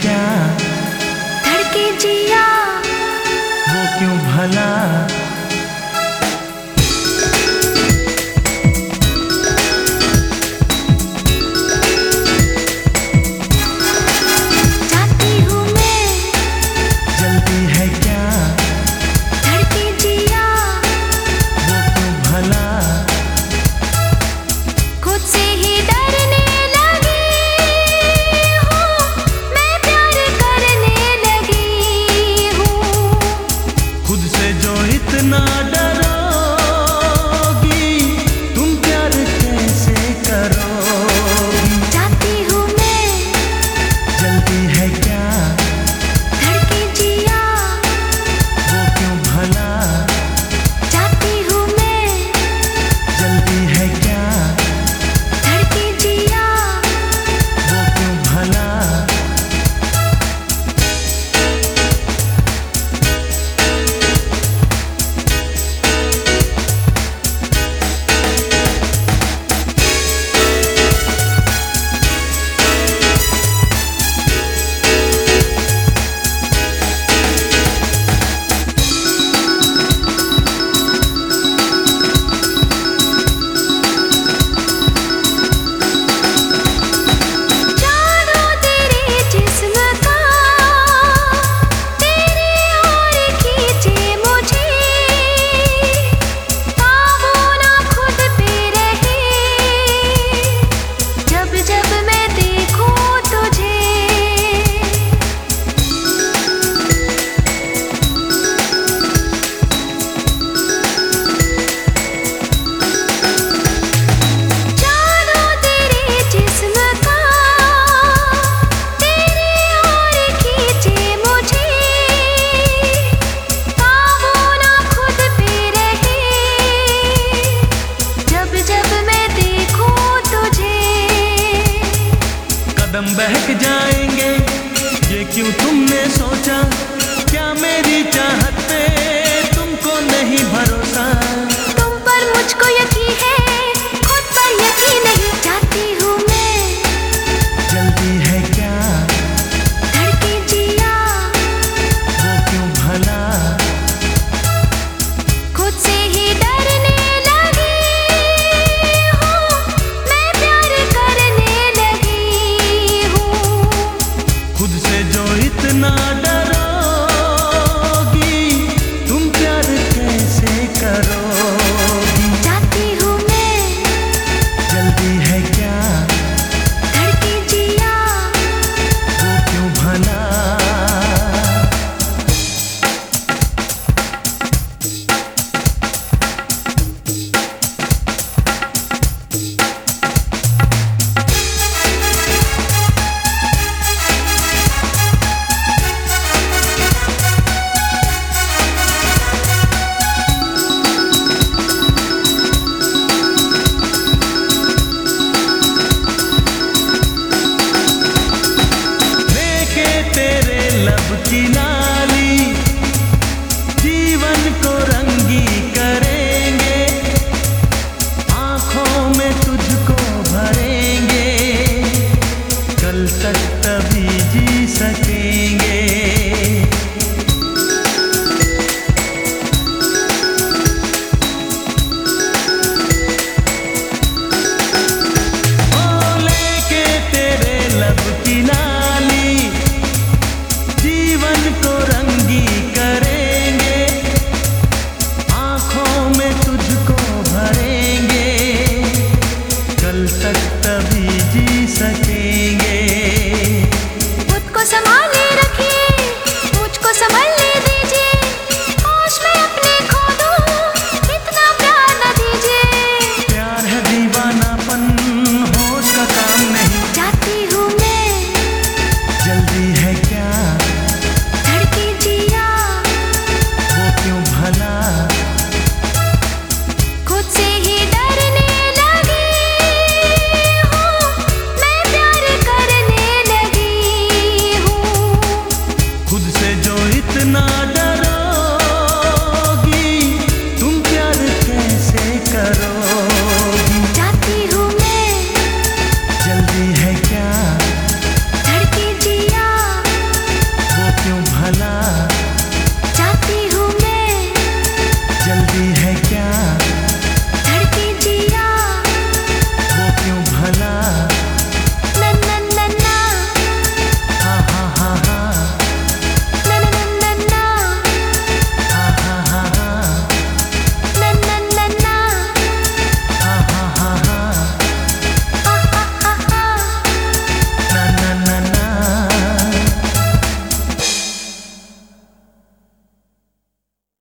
क्या? धड़के जिया। वो क्यों भला? कदम बहक जाएँगे। ये क्यों तुमने सोचा? क्या मेरी चाहत पे तुमको नहीं भरोसा। कभी जी सकेंगे। खुद को समाज നാട്